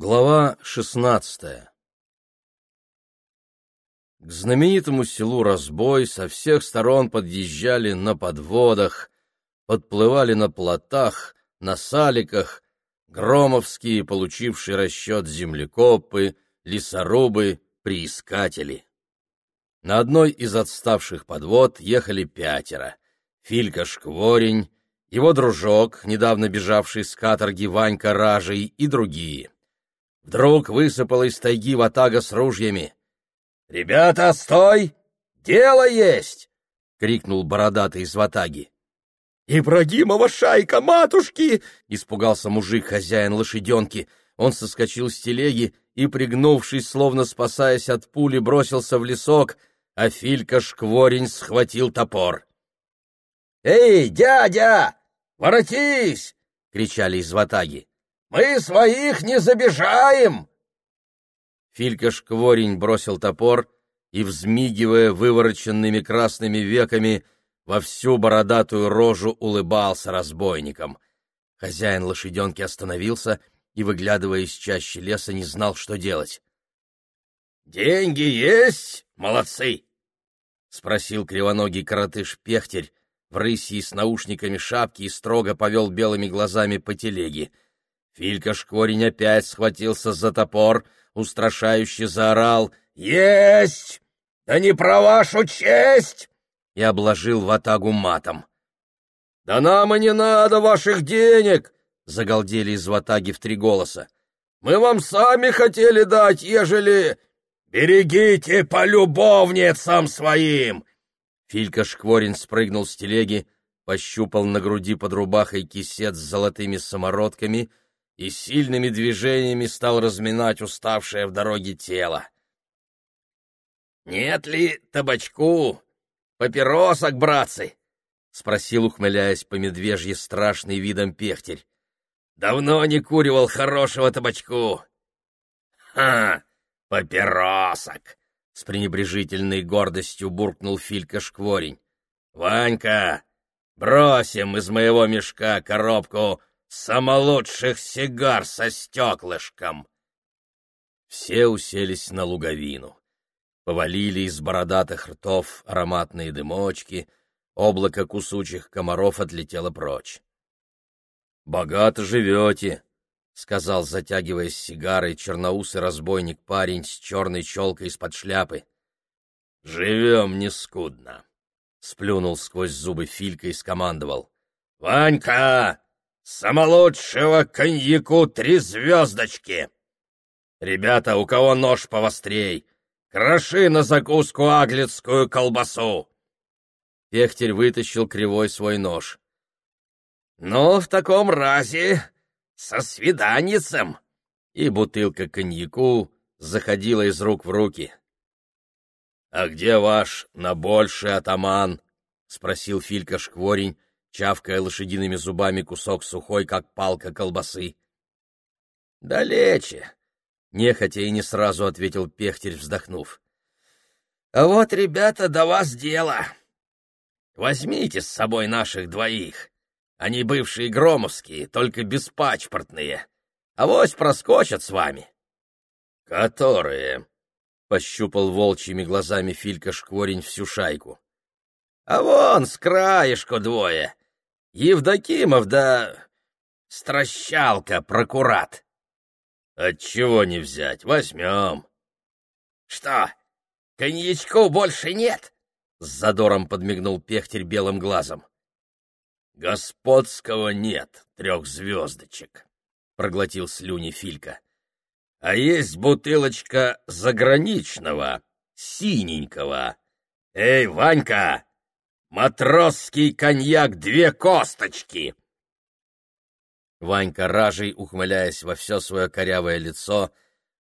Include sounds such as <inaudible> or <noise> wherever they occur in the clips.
Глава шестнадцатая К знаменитому селу Разбой со всех сторон подъезжали на подводах, подплывали на плотах, на саликах, громовские, получившие расчет землекопы, лесорубы, приискатели. На одной из отставших подвод ехали пятеро — Филька Шкворень, его дружок, недавно бежавший с каторги Ванька Ражей и другие — Вдруг высыпала из тайги ватага с ружьями. «Ребята, стой! Дело есть!» — крикнул бородатый из ватаги. «Ибрагимова шайка, матушки!» — испугался мужик, хозяин лошаденки. Он соскочил с телеги и, пригнувшись, словно спасаясь от пули, бросился в лесок, а Филька Шкворень схватил топор. «Эй, дядя, воротись!» — кричали из ватаги. Мы своих не забежаем!» Филька Шкворень бросил топор и, взмигивая вывороченными красными веками, во всю бородатую рожу улыбался разбойникам. Хозяин лошаденки остановился и, выглядывая из чащи леса, не знал, что делать. «Деньги есть, молодцы!» — спросил кривоногий коротыш-пехтерь в рысьи с наушниками шапки и строго повел белыми глазами по телеге — Филька Шкворень опять схватился за топор, устрашающе заорал «Есть! Да не про вашу честь!» и обложил ватагу матом. «Да нам и не надо ваших денег!» — загалдели из ватаги в три голоса. «Мы вам сами хотели дать, ежели...» «Берегите по любовницам своим!» Филька Шкворин спрыгнул с телеги, пощупал на груди под рубахой кисет с золотыми самородками — и сильными движениями стал разминать уставшее в дороге тело. «Нет ли табачку? Папиросок, братцы?» — спросил, ухмыляясь по медвежье страшный видом пехтерь. «Давно не куривал хорошего табачку». «Ха! Папиросок!» — с пренебрежительной гордостью буркнул Филька Шкворень. «Ванька, бросим из моего мешка коробку самолучших сигар со стеклышком!» Все уселись на луговину. Повалили из бородатых ртов ароматные дымочки, облако кусучих комаров отлетело прочь. «Богато живете», — сказал, затягиваясь сигарой, черноусый разбойник-парень с черной челкой из-под шляпы. «Живем не скудно», — сплюнул сквозь зубы Филька и скомандовал. «Ванька, самолучшего коньяку три звездочки. Ребята, у кого нож повострей, кроши на закуску аглицкую колбасу. Пехтерь вытащил кривой свой нож. Ну, в таком разе со свиданицем. И бутылка коньяку заходила из рук в руки. — А где ваш на больше атаман? — спросил Филька Шкворень, чавкая лошадиными зубами кусок сухой, как палка колбасы. — Далече, — нехотя и не сразу ответил Пехтерь, вздохнув. — А вот, ребята, до вас дело. Возьмите с собой наших двоих. Они бывшие громовские, только беспачпортные. Авось проскочат с вами. — Которые? — пощупал волчьими глазами Филька Шкворень всю шайку. — А вон с краешку двое. Евдокимов да стращалка прокурат. Отчего не взять? Возьмем. Что, коньячку больше нет? С задором подмигнул Пехтерь белым глазом. Господского нет, трех звездочек, проглотил слюни Филька. А есть бутылочка заграничного, синенького. Эй, Ванька, Матросский коньяк две косточки!» Ванька ражей, ухмыляясь во все свое корявое лицо,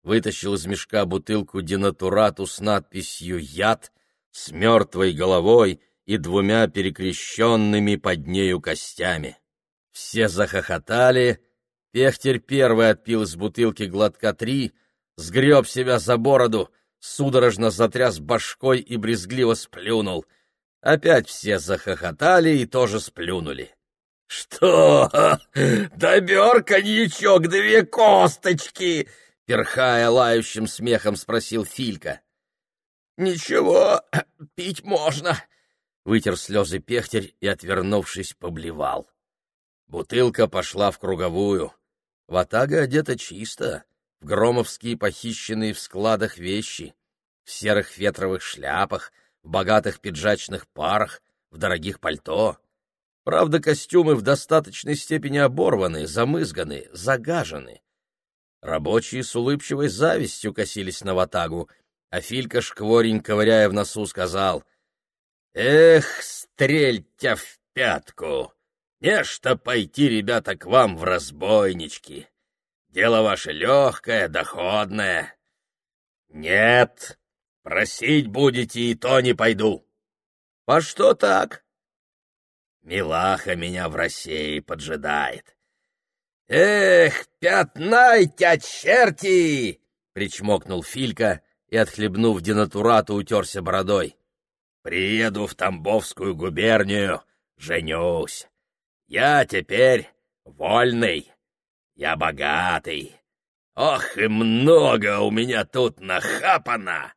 вытащил из мешка бутылку денатурату с надписью «Яд» с мертвой головой и двумя перекрещенными под нею костями. Все захохотали, Пехтерь первый отпил из бутылки глотка три, сгреб себя за бороду, судорожно затряс башкой и брезгливо сплюнул — Опять все захохотали и тоже сплюнули. «Что? <laughs> Добер коньячок две косточки!» перхая лающим смехом, спросил Филька. «Ничего, <clears throat> пить можно», — вытер слезы пехтерь и, отвернувшись, поблевал. Бутылка пошла в круговую. Ватага одета чисто, в громовские похищенные в складах вещи, в серых ветровых шляпах, в богатых пиджачных парах, в дорогих пальто. Правда, костюмы в достаточной степени оборваны, замызганы, загажены. Рабочие с улыбчивой завистью косились на ватагу, а Филька шкворень, ковыряя в носу, сказал, «Эх, стрельтя в пятку! Нечто пойти, ребята, к вам в разбойнички. Дело ваше легкое, доходное. Нет, просить будете, и то не пойду. По что так? Милаха меня в России поджидает. Эх, пятнайте, черти! Причмокнул Филька и, отхлебнув денатурату, утерся бородой. Приеду в Тамбовскую губернию, женюсь. Я теперь вольный, я богатый. Ох, и много у меня тут нахапано!»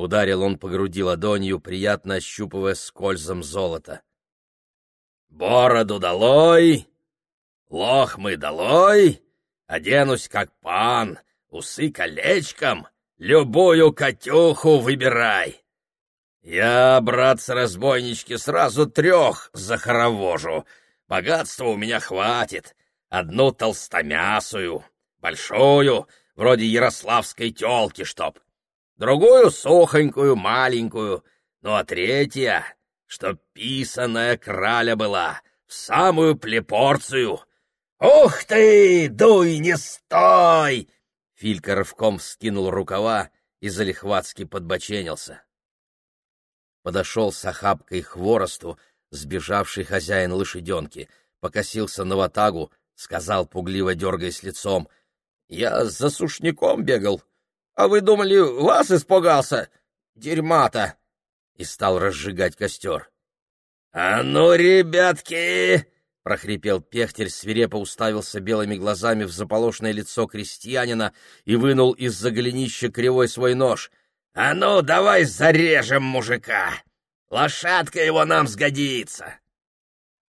Ударил он по груди ладонью, приятно ощупывая скользом золота. «Бороду долой, лохмы долой, оденусь как пан, усы колечком, любую котюху выбирай. Я, братцы-разбойнички, сразу трех захоровожу, Богатства у меня хватит. Одну толстомясую, большую, вроде ярославской тёлки, чтоб. Другую сухонькую, маленькую. Ну а третья, чтоб писаная краля была, в самую плепорцию. «Ух ты! Дуй, не стой!» Филька рывком вскинул рукава и залихватски подбоченился. Подошел с охапкой хворосту, сбежавший хозяин лошаденки, покосился на ватагу, сказал, пугливо дергаясь лицом, «Я за сушняком бегал, а вы думали, вас испугался? Дерьма-то!» И стал разжигать костер. «А ну, ребятки!» — прохрипел Пехтерь, свирепо уставился белыми глазами в заполошное лицо крестьянина и вынул из-за голенища кривой свой нож. «А ну, давай зарежем мужика!» Лошадка его нам сгодится!»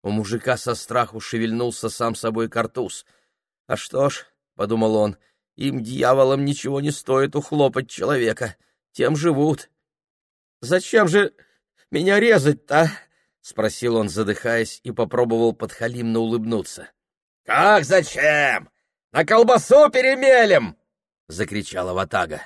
У мужика со страху шевельнулся сам собой картуз. «А что ж», — подумал он, — «им, дьяволам, ничего не стоит ухлопать человека. Тем живут». «Зачем же меня резать-то?» — спросил он, задыхаясь, и попробовал подхалимно улыбнуться. «Как зачем? На колбасу перемелем!» — закричала Ватага.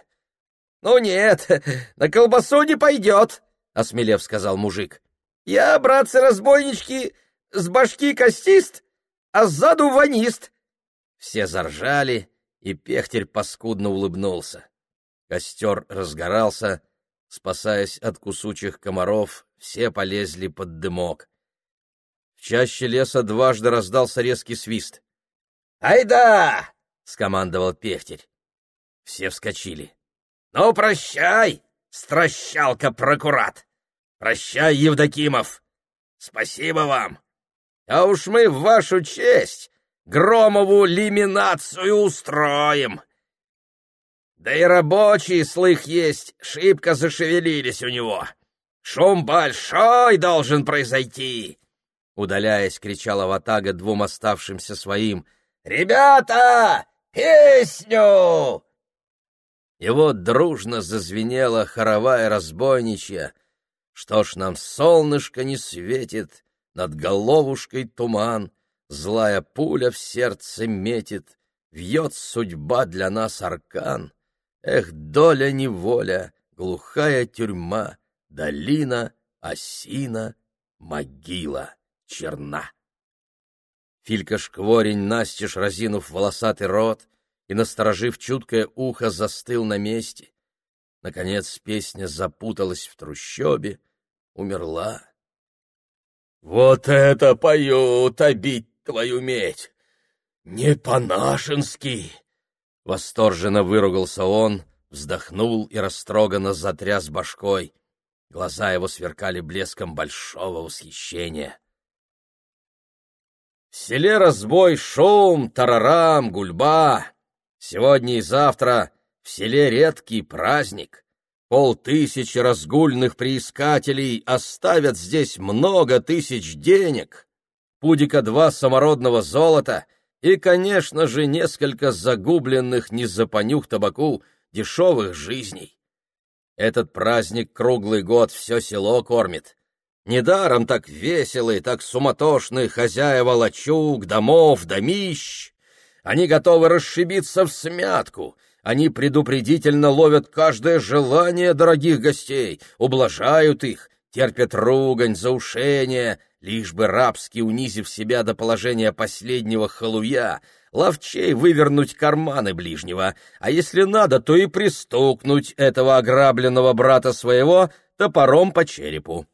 «Ну нет, <laughs> на колбасу не пойдет!» осмелев сказал мужик. Я, братцы-разбойнички, с башки костист, а сзаду ванист. Все заржали, и Пехтерь паскудно улыбнулся. Костер разгорался, спасаясь от кусучих комаров, все полезли под дымок. В чаще леса дважды раздался резкий свист. «Айда!» — скомандовал Пехтерь. Все вскочили. «Ну, прощай, стращалка-прокурат!» Прощай, Евдокимов! Спасибо вам! А уж мы в вашу честь Громову лиминацию устроим!» Да и рабочие, слых есть, шибко зашевелились у него. Шум большой должен произойти. Удаляясь, кричала Ватага двум оставшимся своим. «Ребята, песню!» И вот дружно зазвенела хоровая разбойничья, что ж нам солнышко не светит, над головушкой туман, Злая пуля в сердце метит, вьет судьба для нас аркан. Эх, доля неволя, глухая тюрьма, Долина, осина, могила черна. Филька Шкворень, настежь разинув волосатый рот и, насторожив чуткое ухо, застыл на месте. Наконец песня запуталась в трущобе, умерла. «Вот это поют, обить твою медь! Не по-нашенски!» Восторженно выругался он, вздохнул и растроганно затряс башкой. Глаза его сверкали блеском большого восхищения. В селе разбой, шум, тарарам, гульба. Сегодня и завтра в селе редкий праздник. Полтысячи разгульных приискателей оставят здесь много тысяч денег, пудика два самородного золота и, конечно же, несколько загубленных не за понюх табаку дешевых жизней. Этот праздник круглый год все село кормит. Недаром так веселые, так суматошные хозяева лачуг, домов, домищ. Они готовы расшибиться в смятку. Они предупредительно ловят каждое желание дорогих гостей, ублажают их, терпят ругань, заушение, лишь бы рабски унизив себя до положения последнего халуя, ловчей вывернуть карманы ближнего, а если надо, то и пристукнуть этого ограбленного брата своего топором по черепу.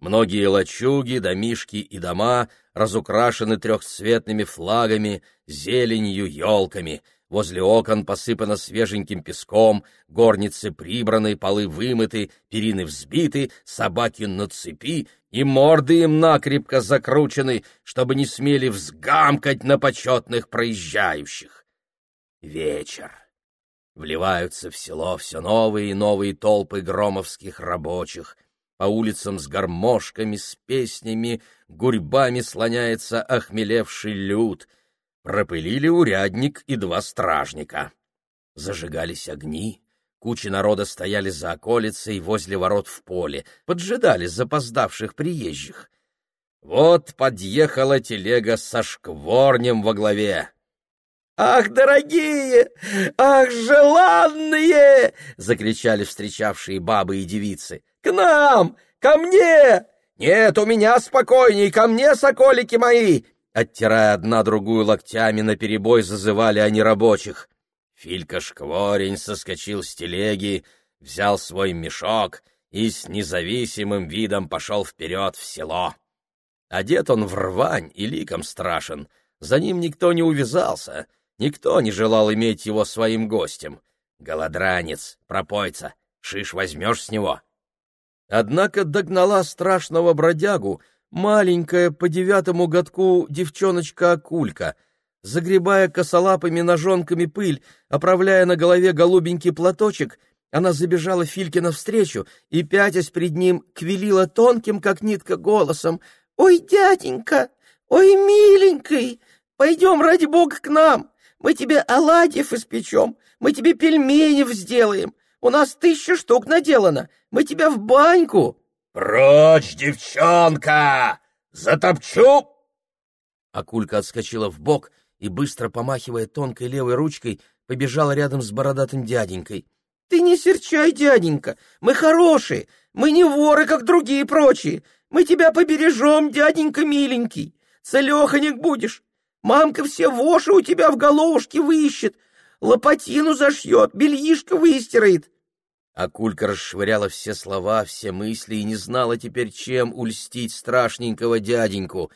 Многие лачуги, домишки и дома разукрашены трехцветными флагами, зеленью, елками. Возле окон посыпано свеженьким песком, горницы прибраны, полы вымыты, перины взбиты, собаки на цепи, и морды им накрепко закручены, чтобы не смели взгамкать на почетных проезжающих. Вечер. Вливаются в село все новые и новые толпы громовских рабочих — по улицам с гармошками, с песнями, гурьбами слоняется охмелевший люд. Пропылили урядник и два стражника. Зажигались огни, кучи народа стояли за околицей возле ворот в поле, поджидали запоздавших приезжих. Вот подъехала телега со шкворнем во главе. «Ах, дорогие! Ах, желанные!» — закричали встречавшие бабы и девицы. К нам! Ко мне! Нет, у меня спокойней, ко мне, соколики мои!» Оттирая одна другую локтями, наперебой зазывали они рабочих. Филька Шкворень соскочил с телеги, взял свой мешок и с независимым видом пошел вперед в село. Одет он в рвань и ликом страшен, за ним никто не увязался, никто не желал иметь его своим гостем. Голодранец, пропойца, шиш возьмешь с него. Однако догнала страшного бродягу маленькая по девятому годку девчоночка-акулька. Загребая косолапыми ножонками пыль, оправляя на голове голубенький платочек, она забежала Фильке навстречу и, пятясь пред ним, квилила тонким, как нитка, голосом. «Ой, дяденька! Ой, миленький! Пойдем, ради бога, к нам! Мы тебе оладьев испечем, мы тебе пельменев сделаем, у нас тысяча штук наделано. Мы тебя в баньку!» «Прочь, девчонка! Затопчу!» Акулька отскочила в бок и, быстро помахивая тонкой левой ручкой, побежала рядом с бородатым дяденькой. «Ты не серчай, дяденька! Мы хорошие! Мы не воры, как другие прочие! Мы тебя побережем, дяденька миленький! Целеханик будешь! Мамка все воши у тебя в головушке выищет, лопатину зашьет, бельишко выстирает. А Кулька расшвыряла все слова, все мысли и не знала теперь, чем ульстить страшненького дяденьку.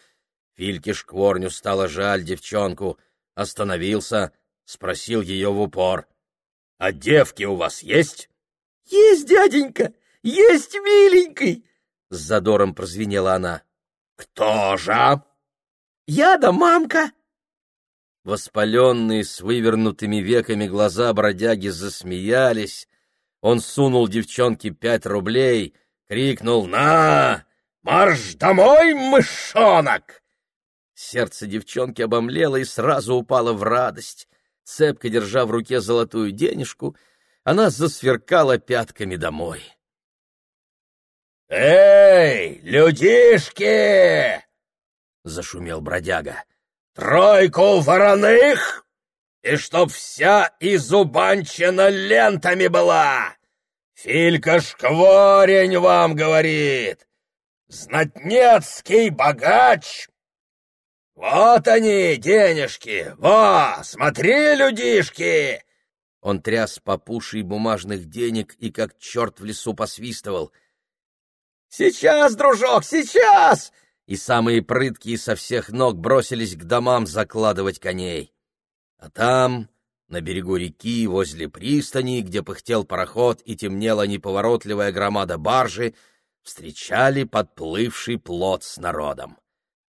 Фильке Шкворню стало жаль девчонку. Остановился, спросил ее в упор. — А девки у вас есть? — Есть, дяденька, есть, миленький! — с задором прозвенела она. — Кто же? — Я да мамка. Воспаленные с вывернутыми веками глаза бродяги засмеялись. Он сунул девчонке пять рублей, крикнул «На! Марш домой, мышонок!» Сердце девчонки обомлело и сразу упало в радость. Цепко держа в руке золотую денежку, она засверкала пятками домой. «Эй, людишки!» — зашумел бродяга тройку вороных, и чтоб вся изубанчена лентами была. Филька Шкворень вам говорит, знатнецкий богач. Вот они, денежки, во, смотри, людишки!» Он тряс попушей бумажных денег и как черт в лесу посвистывал. «Сейчас, дружок, сейчас! и самые прыткие со всех ног бросились к домам закладывать коней. А там, на берегу реки, возле пристани, где пыхтел пароход и темнела неповоротливая громада баржи, встречали подплывший плот с народом.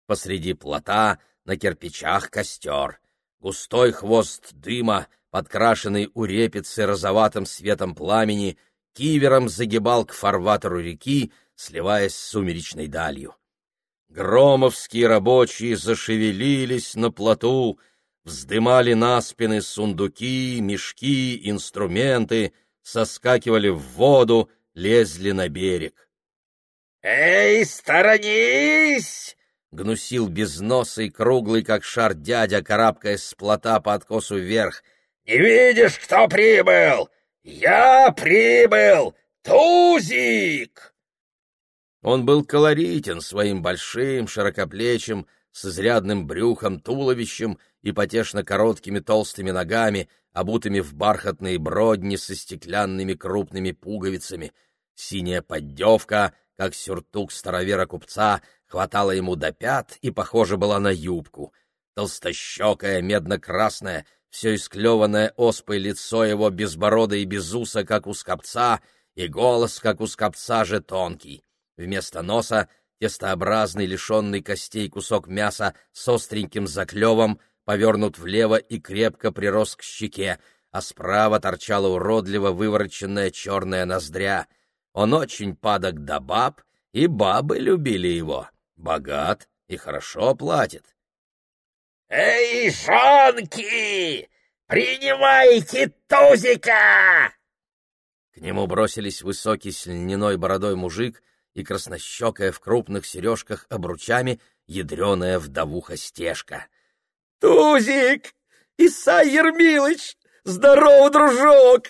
Посреди плота на кирпичах костер, густой хвост дыма, подкрашенный у репицы розоватым светом пламени, кивером загибал к фарватеру реки, сливаясь с сумеречной далью. Громовские рабочие зашевелились на плоту, вздымали на спины сундуки, мешки, инструменты, соскакивали в воду, лезли на берег. «Эй, сторонись!» — гнусил безносый, круглый, как шар дядя, карабкаясь с плота по откосу вверх. «Не видишь, кто прибыл? Я прибыл! Тузик!» Он был колоритен своим большим, широкоплечим, с изрядным брюхом, туловищем и потешно короткими толстыми ногами, обутыми в бархатные бродни со стеклянными крупными пуговицами. Синяя поддевка, как сюртук старовера-купца, хватала ему до пят и похожа была на юбку. Толстощекое, медно-красное, все исклеванное оспой лицо его безбородое и без уса, как у скопца, и голос, как у скопца же тонкий. Вместо носа тестообразный, лишенный костей кусок мяса с остреньким заклевом, повернут влево и крепко прирос к щеке, а справа торчала уродливо вывороченная черная ноздря. Он очень падок до баб, и бабы любили его. Богат и хорошо платит. «Эй, жонки! Принимайте тузика!» К нему бросились высокий с льняной бородой мужик и краснощекая в крупных сережках обручами ядреная вдовуха стежка. «Тузик! Исай Ермилыч! Здорово, дружок!»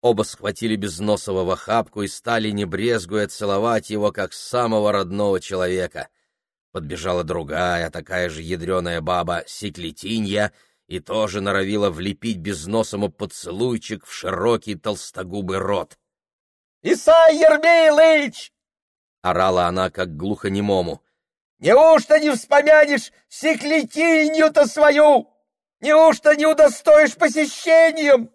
Оба схватили Безносова в охапку и стали, не брезгуя, целовать его, как самого родного человека. Подбежала другая, такая же ядреная баба, Секлетинья, и тоже норовила влепить безносому поцелуйчик в широкий толстогубый рот. «Исай Ермилыч!» — орала она, как глухонемому. «Неужто не вспомянешь Секлетинью-то свою? Неужто не удостоишь посещением?»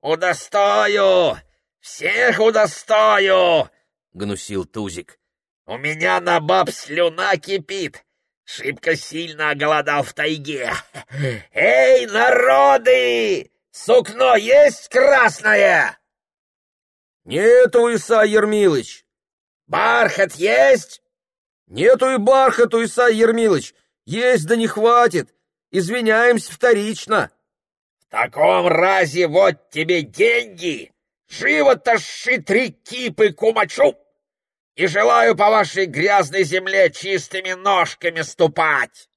«Удостою! Всех удостою!» — гнусил Тузик. У меня на баб слюна кипит. Шибко сильно оголодал в тайге. Эй, народы! Сукно есть красное? Нету, Иса Ермилыч. Бархат есть? Нету и бархату, Иса Ермилыч. Есть, да не хватит. Извиняемся вторично. В таком разе вот тебе деньги. Живо тащи три кипы кумачу и желаю по вашей грязной земле чистыми ножками ступать.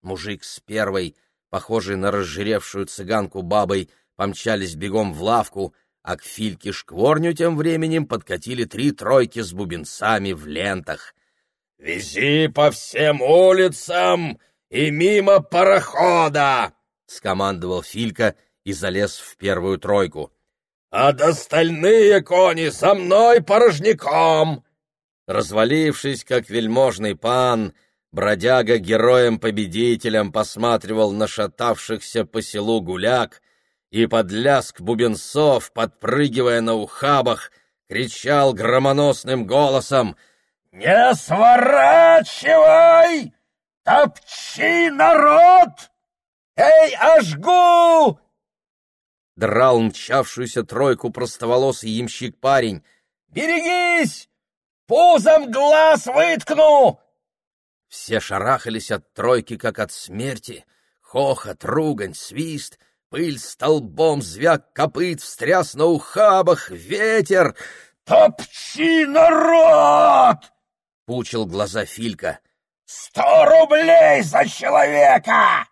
Мужик с первой, похожий на разжиревшую цыганку бабой, помчались бегом в лавку, а к Фильке Шкворню тем временем подкатили три тройки с бубенцами в лентах. «Вези по всем улицам и мимо парохода!» — скомандовал Филька и залез в первую тройку. «А остальные кони со мной порожняком!» Развалившись, как вельможный пан, бродяга героем-победителем посматривал на шатавшихся по селу гуляк и под ляск бубенцов, подпрыгивая на ухабах, кричал громоносным голосом «Не сворачивай! Топчи, народ! Эй, ажгу!» Драл мчавшуюся тройку простоволосый ямщик-парень. «Берегись! Пузом глаз выткну!» Все шарахались от тройки, как от смерти. Хохот, ругань, свист, пыль столбом, звяк копыт, встряс на ухабах, ветер. «Топчи, народ!» — пучил глаза Филька. «Сто рублей за человека!»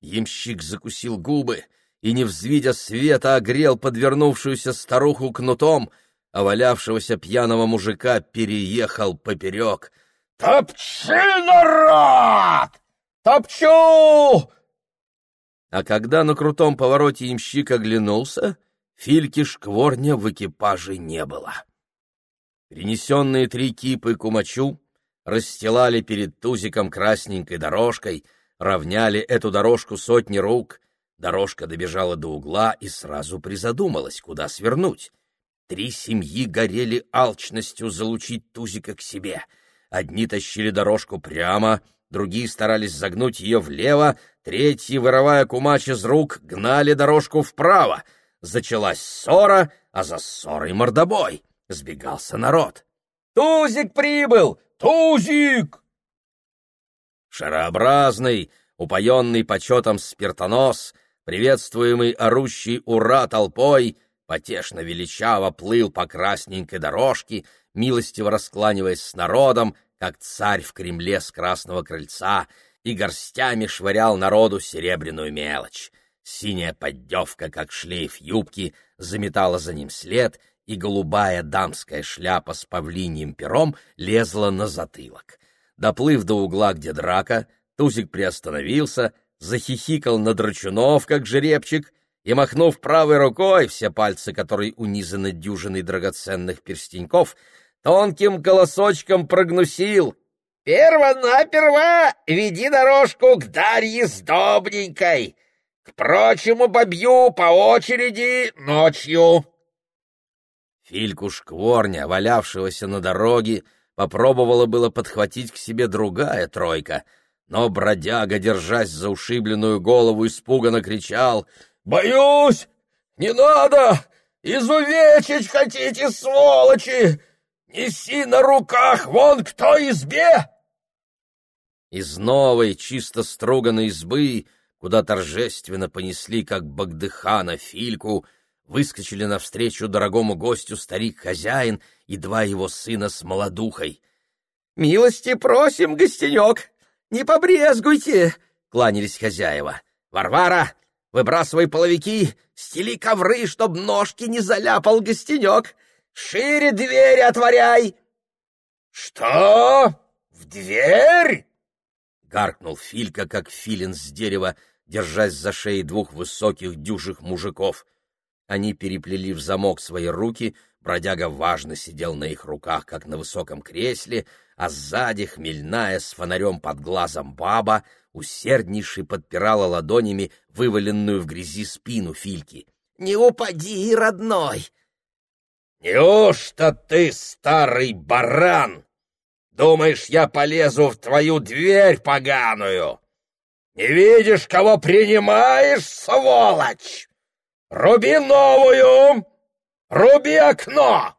Ямщик закусил губы и, не взвидя света, огрел подвернувшуюся старуху кнутом — а валявшегося пьяного мужика переехал поперек. «Топчи, народ! Топчу!» А когда на крутом повороте имщик оглянулся, Фильки Шкворня в экипаже не было. Принесенные три кипы кумачу расстилали перед тузиком красненькой дорожкой, равняли эту дорожку сотни рук. Дорожка добежала до угла и сразу призадумалась, куда свернуть. Три семьи горели алчностью залучить Тузика к себе. Одни тащили дорожку прямо, другие старались загнуть ее влево, третьи, вырывая кумач из рук, гнали дорожку вправо. Зачалась ссора, а за ссорой мордобой. Сбегался народ. «Тузик прибыл! Тузик!» Шарообразный, упоенный почетом спиртонос, приветствуемый орущей «Ура!» толпой, потешно величаво плыл по красненькой дорожке, милостиво раскланиваясь с народом, как царь в Кремле с красного крыльца, и горстями швырял народу серебряную мелочь. Синяя поддевка, как шлейф юбки, заметала за ним след, и голубая дамская шляпа с павлиньим пером лезла на затылок. Доплыв до угла, где драка, Тузик приостановился, захихикал на драчунов, как жеребчик, и, махнув правой рукой, все пальцы которой унизаны дюжиной драгоценных перстеньков, тонким голосочком прогнусил. «Перво-наперво веди дорожку к Дарье Сдобненькой, к прочему побью по очереди ночью». Фильку Шкворня, валявшегося на дороге, попробовала было подхватить к себе другая тройка, но бродяга, держась за ушибленную голову, испуганно кричал «Боюсь! Не надо! Изувечить хотите, сволочи! Неси на руках вон кто избе!» Из новой, чисто струганной избы, куда торжественно понесли, как Багдыхана, Фильку, выскочили навстречу дорогому гостю старик-хозяин и два его сына с молодухой. «Милости просим, гостенек! Не побрезгуйте!» — кланялись хозяева. «Варвара, выбрасывай половики, стели ковры, чтоб ножки не заляпал гостенек! Шире дверь отворяй!» «Что? В дверь?» — гаркнул Филька, как филин с дерева, держась за шеи двух высоких дюжих мужиков — они переплели в замок свои руки, бродяга важно сидел на их руках, как на высоком кресле, а сзади, хмельная, с фонарем под глазом баба, усерднейше подпирала ладонями вываленную в грязи спину Фильки. «Не упади, родной!» «Неужто ты, старый баран, думаешь, я полезу в твою дверь поганую? Не видишь, кого принимаешь, сволочь?» «Руби новую! Руби окно!»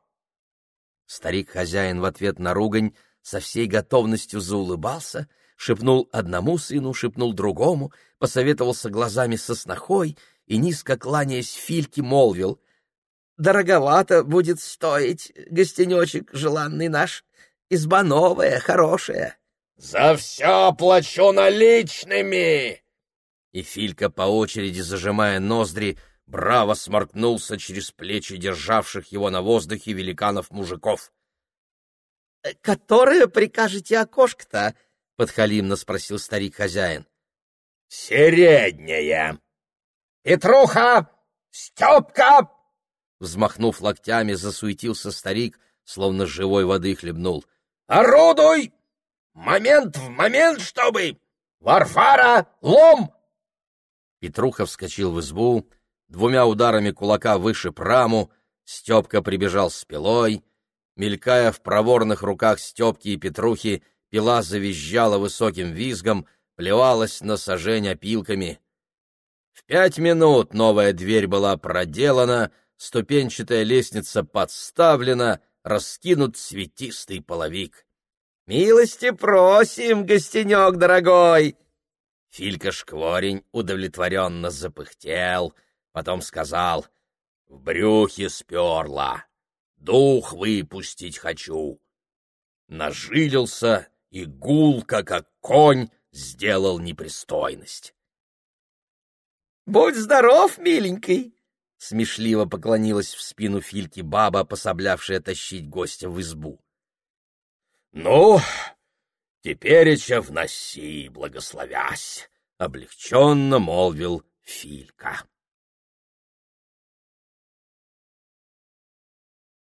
Старик-хозяин в ответ на ругань со всей готовностью заулыбался, шепнул одному сыну, шепнул другому, посоветовался глазами со снохой и, низко кланяясь Фильке, молвил «Дороговато будет стоить, гостенечек желанный наш, изба новая, хорошая». «За все плачу наличными!» И Филька, по очереди зажимая ноздри, браво сморкнулся через плечи державших его на воздухе великанов-мужиков. «Э, — Которое прикажете окошко-то? — подхалимно спросил старик-хозяин. — Средняя. — Петруха! Степка! Взмахнув локтями, засуетился старик, словно живой воды хлебнул. — Орудуй! Момент в момент, чтобы! Варфара, лом! Петруха вскочил в избу, двумя ударами кулака выше праму, Степка прибежал с пилой, мелькая в проворных руках Степки и Петрухи, пила завизжала высоким визгом, плевалась на сажень опилками. В пять минут новая дверь была проделана, ступенчатая лестница подставлена, раскинут цветистый половик. «Милости просим, гостенек дорогой!» Филька Шкворень удовлетворенно запыхтел — Потом сказал, в брюхе сперла, дух выпустить хочу. Нажилился и гулко, как конь, сделал непристойность. — Будь здоров, миленький! — смешливо поклонилась в спину Фильки баба, пособлявшая тащить гостя в избу. — Ну, тепереча вноси, благословясь! — облегченно молвил Филька.